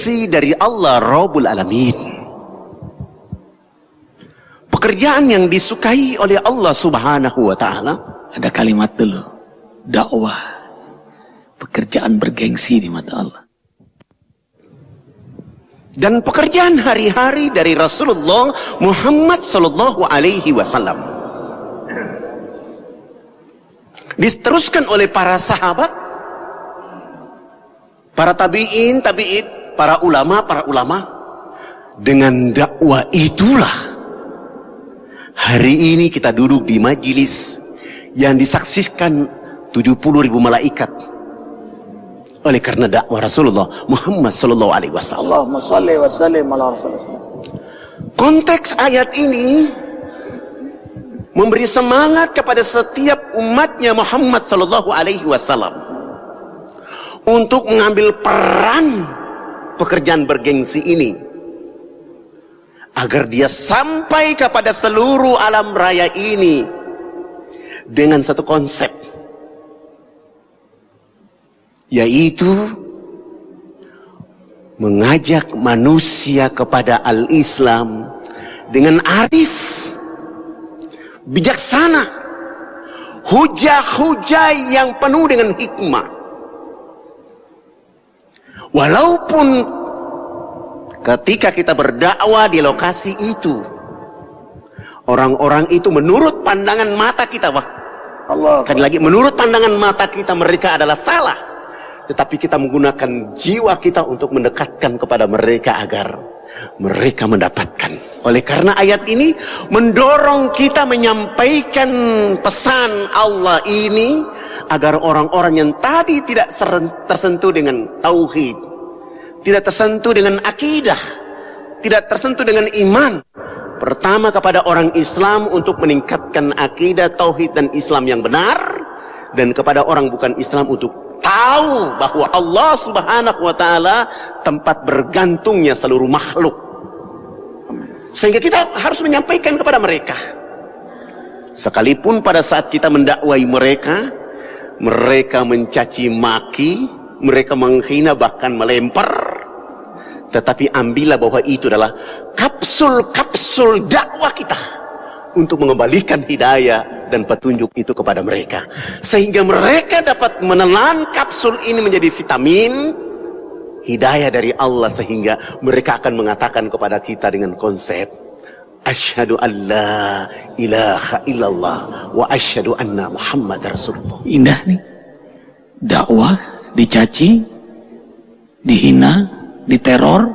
bergengsi dari Allah Rabbul Alamin. Pekerjaan yang disukai oleh Allah Subhanahu wa taala Ada kalimat dulu. Dakwah. Pekerjaan bergengsi di mata Allah. dan pekerjaan hari-hari dari Rasulullah Muhammad sallallahu alaihi wasallam. Diteruskan oleh para sahabat, para tabi'in, tabi'in, para ulama, para ulama dengan dakwah itulah hari ini kita duduk di majelis yang disaksikan 70 ribu malaikat oleh karena dakwah Rasulullah Muhammad sallallahu alaihi wasallam. Allahumma salli wa sallim ala Rasulullah. Konteks ayat ini memberi semangat kepada setiap umatnya Muhammad sallallahu alaihi wasallam untuk mengambil peran pekerjaan bergengsi ini agar dia sampai kepada seluruh alam raya ini dengan satu konsep yaitu mengajak manusia kepada al-Islam dengan arif, bijaksana, hujah-hujah yang penuh dengan hikmah. Walaupun ketika kita berdakwah di lokasi itu, orang-orang itu menurut pandangan mata kita, wah, sekali lagi menurut pandangan mata kita mereka adalah salah tetapi kita menggunakan jiwa kita untuk mendekatkan kepada mereka agar mereka mendapatkan. Oleh karena ayat ini mendorong kita menyampaikan pesan Allah ini agar orang-orang yang tadi tidak tersentuh dengan tauhid, tidak tersentuh dengan akidah, tidak tersentuh dengan iman. Pertama kepada orang Islam untuk meningkatkan akidah, tauhid dan Islam yang benar dan kepada orang bukan Islam untuk tahu bahwa Allah Subhanahu wa taala tempat bergantungnya seluruh makhluk. Sehingga kita harus menyampaikan kepada mereka. Sekalipun pada saat kita mendakwai mereka, mereka mencaci maki, mereka menghina bahkan melempar, tetapi ambillah bahwa itu adalah kapsul-kapsul dakwah kita untuk mengembalikan hidayah dan petunjuk itu kepada mereka sehingga mereka dapat menelan kapsul ini menjadi vitamin hidayah dari Allah sehingga mereka akan mengatakan kepada kita dengan konsep asyhadu alla ilaha illallah wa asyhadu anna muhammad rasulullah Indah nih. Dakwah dicaci, dihina, diteror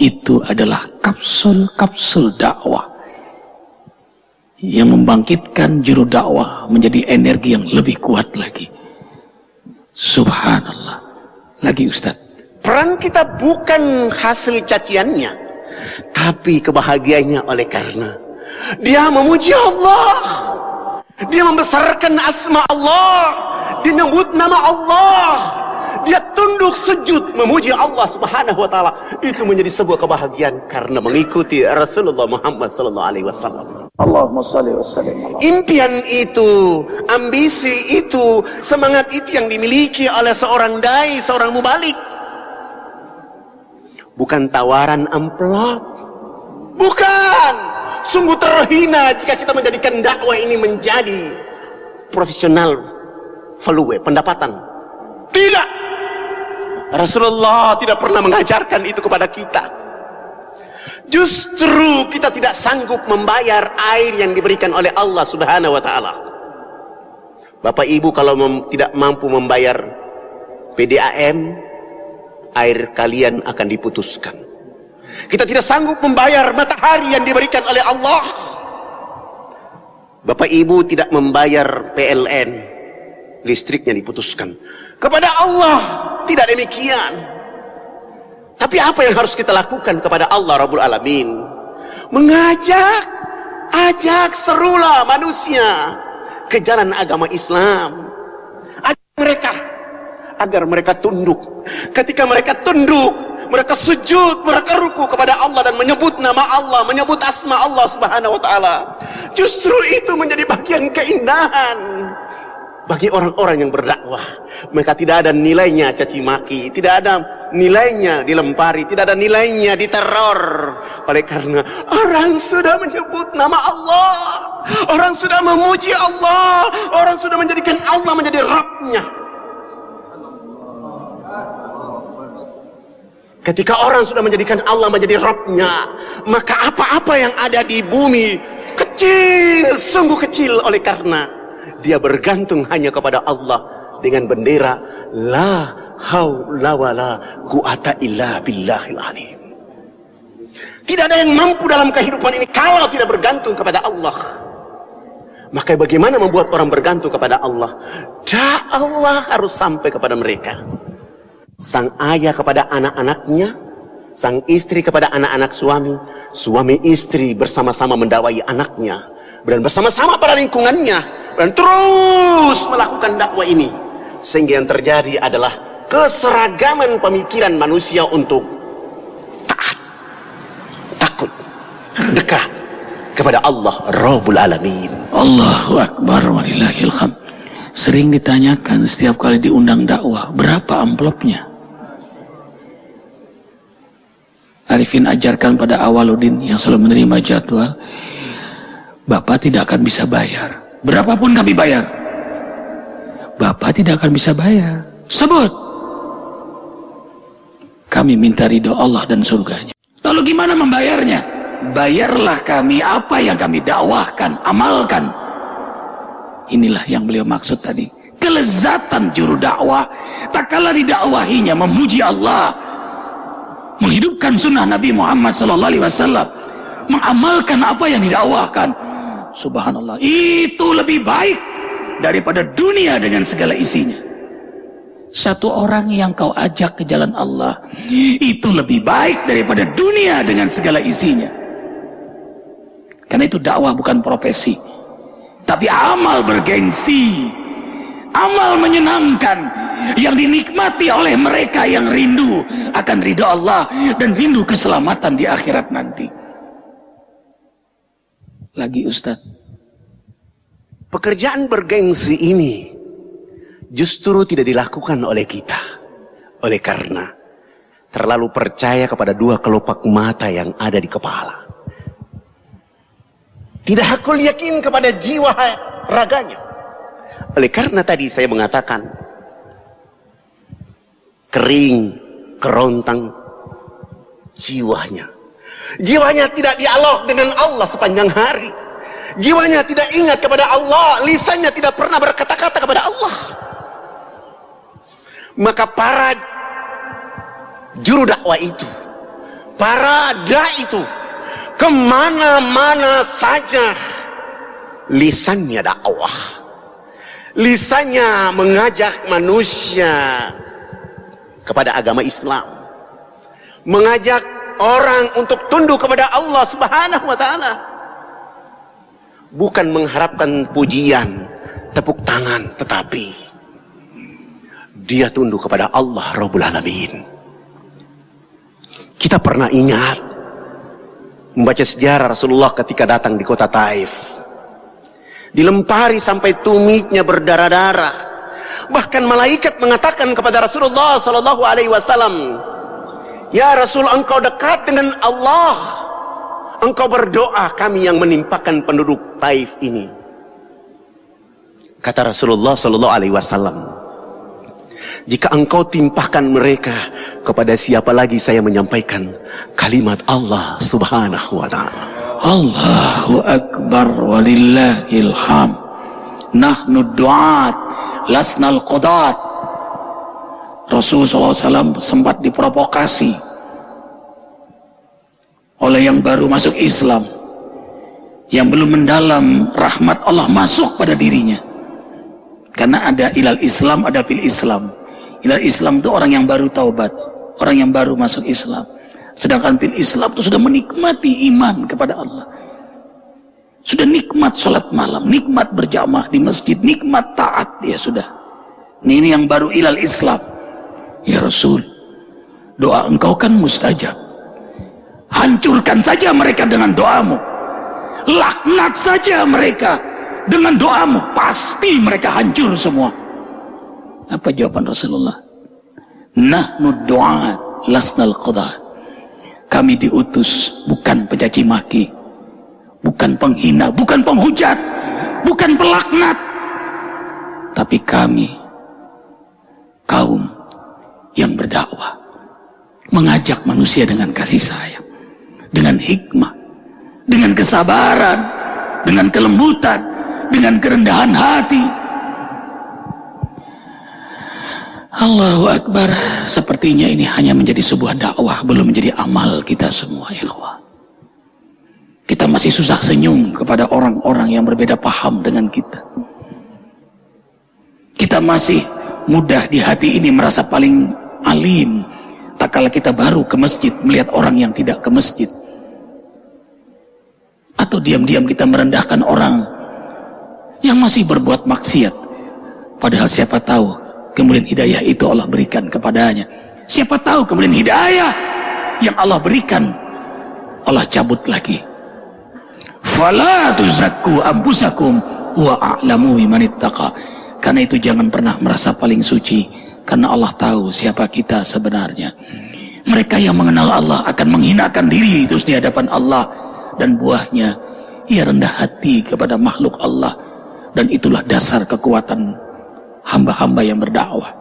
itu adalah kapsul-kapsul dakwah yang membangkitkan juru dakwah menjadi energi yang lebih kuat lagi. Subhanallah. Lagi Ustaz. peran kita bukan hasil caciannya tapi kebahagiaannya oleh karena dia memuji Allah dia membesarkan asma Allah dia menyebut nama Allah dia tunduk sujud memuji Allah Subhanahu wa taala itu menjadi sebuah kebahagiaan karena mengikuti Rasulullah Muhammad sallallahu alaihi wasallam Allahumma salli wa sallim Impian itu, ambisi itu, semangat itu yang dimiliki oleh seorang dai, seorang mubalik. Bukan tawaran amplop. Bukan. Sungguh terhina jika kita menjadikan dakwah ini menjadi profesional value, pendapatan. Tidak. Rasulullah tidak pernah mengajarkan itu kepada kita. Justru kita tidak sanggup membayar air yang diberikan oleh Allah Subhanahu wa taala. Bapak Ibu kalau tidak mampu membayar PDAM, air kalian akan diputuskan. Kita tidak sanggup membayar matahari yang diberikan oleh Allah. Bapak Ibu tidak membayar PLN, listriknya diputuskan. Kepada Allah tidak demikian. Tapi apa yang harus kita lakukan kepada Allah Rabbul Alamin? Mengajak, ajak serulah manusia ke jalan agama Islam. Ajak mereka agar mereka tunduk. Ketika mereka tunduk, mereka sujud, mereka ruku kepada Allah dan menyebut nama Allah, menyebut asma Allah Subhanahu wa taala. Justru itu menjadi bagian keindahan bagi orang-orang yang berdakwah. Mereka tidak ada nilainya caci maki, tidak ada nilainya dilempari, tidak ada nilainya diteror. Oleh karena orang sudah menyebut nama Allah, orang sudah memuji Allah, orang sudah menjadikan Allah menjadi Rabbnya. Ketika orang sudah menjadikan Allah menjadi Rabbnya, maka apa-apa yang ada di bumi kecil, sungguh kecil oleh karena dia bergantung hanya kepada Allah dengan bendera la haula wala quwata illa billahil alim. Tidak ada yang mampu dalam kehidupan ini kalau tidak bergantung kepada Allah. Maka bagaimana membuat orang bergantung kepada Allah? Allah harus sampai kepada mereka. Sang ayah kepada anak-anaknya, sang istri kepada anak-anak suami, suami istri bersama-sama mendawai anaknya, dan bersama-sama pada lingkungannya dan terus melakukan dakwah ini. Sehingga yang terjadi adalah keseragaman pemikiran manusia untuk taat takut dekat kepada Allah Rabbul Alamin. Allahu Akbar walillahil sering ditanyakan setiap kali diundang dakwah berapa amplopnya? Arifin ajarkan pada Awaludin yang selalu menerima jadwal Bapak tidak akan bisa bayar. Berapapun kami bayar. Bapak tidak akan bisa bayar. Sebut. Kami minta ridho Allah dan surganya. Lalu gimana membayarnya? Bayarlah kami apa yang kami dakwahkan, amalkan. Inilah yang beliau maksud tadi. Kelezatan juru dakwah. Tak kalah didakwahinya memuji Allah. Menghidupkan sunnah Nabi Muhammad wasallam. Mengamalkan apa yang didakwahkan Subhanallah. Itu lebih baik daripada dunia dengan segala isinya. Satu orang yang kau ajak ke jalan Allah itu lebih baik daripada dunia dengan segala isinya. Karena itu dakwah bukan profesi, tapi amal bergengsi, amal menyenangkan yang dinikmati oleh mereka yang rindu akan ridha Allah dan rindu keselamatan di akhirat nanti lagi Ustadz. Pekerjaan bergengsi ini justru tidak dilakukan oleh kita. Oleh karena terlalu percaya kepada dua kelopak mata yang ada di kepala. Tidak aku yakin kepada jiwa raganya. Oleh karena tadi saya mengatakan kering, kerontang jiwanya. Jiwanya tidak dialog dengan Allah sepanjang hari. Jiwanya tidak ingat kepada Allah. Lisannya tidak pernah berkata-kata kepada Allah. Maka para juru dakwah itu, para da itu, ke mana-mana saja lisannya dakwah. Lisannya mengajak manusia kepada agama Islam. Mengajak orang untuk tunduk kepada Allah Subhanahu wa taala. Bukan mengharapkan pujian, tepuk tangan, tetapi dia tunduk kepada Allah Rabbul Alamin. Kita pernah ingat membaca sejarah Rasulullah ketika datang di kota Taif. Dilempari sampai tumitnya berdarah-darah. Bahkan malaikat mengatakan kepada Rasulullah sallallahu alaihi wasallam, Ya Rasul engkau dekat dengan Allah. Engkau berdoa kami yang menimpakan penduduk Taif ini. Kata Rasulullah Sallallahu Alaihi Wasallam Jika engkau timpahkan mereka Kepada siapa lagi saya menyampaikan Kalimat Allah subhanahu wa ta'ala. Allahu Akbar walillahilham Nahnu du'at Lasnal qudat Rasulullah SAW sempat diprovokasi oleh yang baru masuk Islam yang belum mendalam rahmat Allah masuk pada dirinya. Karena ada ilal Islam ada fil Islam. Ilal Islam itu orang yang baru taubat orang yang baru masuk Islam. Sedangkan fil Islam itu sudah menikmati iman kepada Allah. Sudah nikmat sholat malam nikmat berjamaah di masjid nikmat taat ya sudah. Ini yang baru ilal Islam Ya Rasul, doa engkau kan mustajab. Hancurkan saja mereka dengan doamu. Laknat saja mereka dengan doamu pasti mereka hancur semua. Apa jawaban Rasulullah? Nahnu du'at lasnal qadat. Kami diutus bukan pencaci maki, bukan penghina, bukan penghujat, bukan pelaknat. Tapi kami kaum yang berdakwah mengajak manusia dengan kasih sayang, dengan hikmah, dengan kesabaran, dengan kelembutan, dengan kerendahan hati. Allahu Akbar. Sepertinya ini hanya menjadi sebuah dakwah, belum menjadi amal kita semua, ya Allah. Kita masih susah senyum kepada orang-orang yang berbeda paham dengan kita. Kita masih mudah di hati ini merasa paling alim. Tak kala kita baru ke masjid melihat orang yang tidak ke masjid. Atau diam-diam kita merendahkan orang yang masih berbuat maksiat. Padahal siapa tahu kemudian hidayah itu Allah berikan kepadanya. Siapa tahu kemudian hidayah yang Allah berikan Allah cabut lagi. Fala tuzakku ampusakum wa a'lamu. Karena itu jangan pernah merasa paling suci karena Allah tahu siapa kita sebenarnya. Mereka yang mengenal Allah akan menghinakan diri terus di hadapan Allah dan buahnya ia rendah hati kepada makhluk Allah dan itulah dasar kekuatan hamba-hamba yang berdakwah.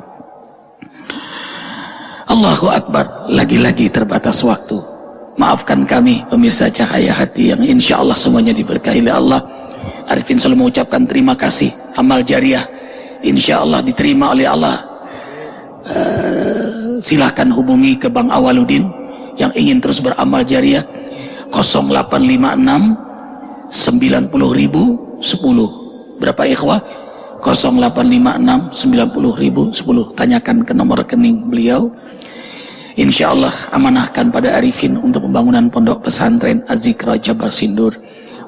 Allahu Akbar, lagi-lagi terbatas waktu. Maafkan kami pemirsa cahaya hati yang insya Allah semuanya diberkahi oleh Allah. Arifin selalu mengucapkan terima kasih amal jariah insya Allah diterima oleh Allah. Silahkan hubungi ke Bang Awaludin yang ingin terus beramal jariah. 0856 90 ribu 10 berapa ikhwah? 0856 90 ribu 10 tanyakan ke nomor rekening beliau. Insya Allah amanahkan pada Arifin untuk pembangunan pondok pesantren Azikra Jabar Sindur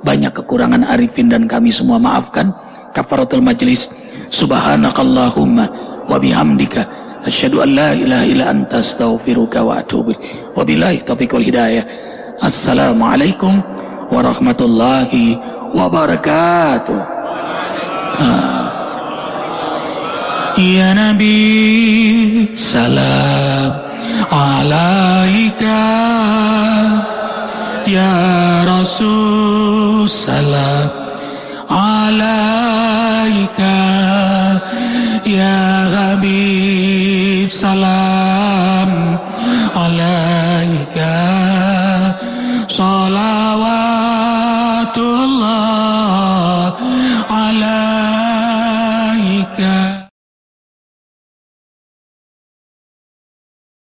banyak kekurangan Arifin dan kami semua maafkan. Kafaratul majlis. Subhanakallahumma wa bihamdika asyhadu an la ilaha illa anta astaghfiruka wa atubu wabillahi taufiq wal hidayah assalamualaikum warahmatullahi wabarakatuh Ya Nabi salam alaika Ya Rasul salam alaika Ya Habib Salah.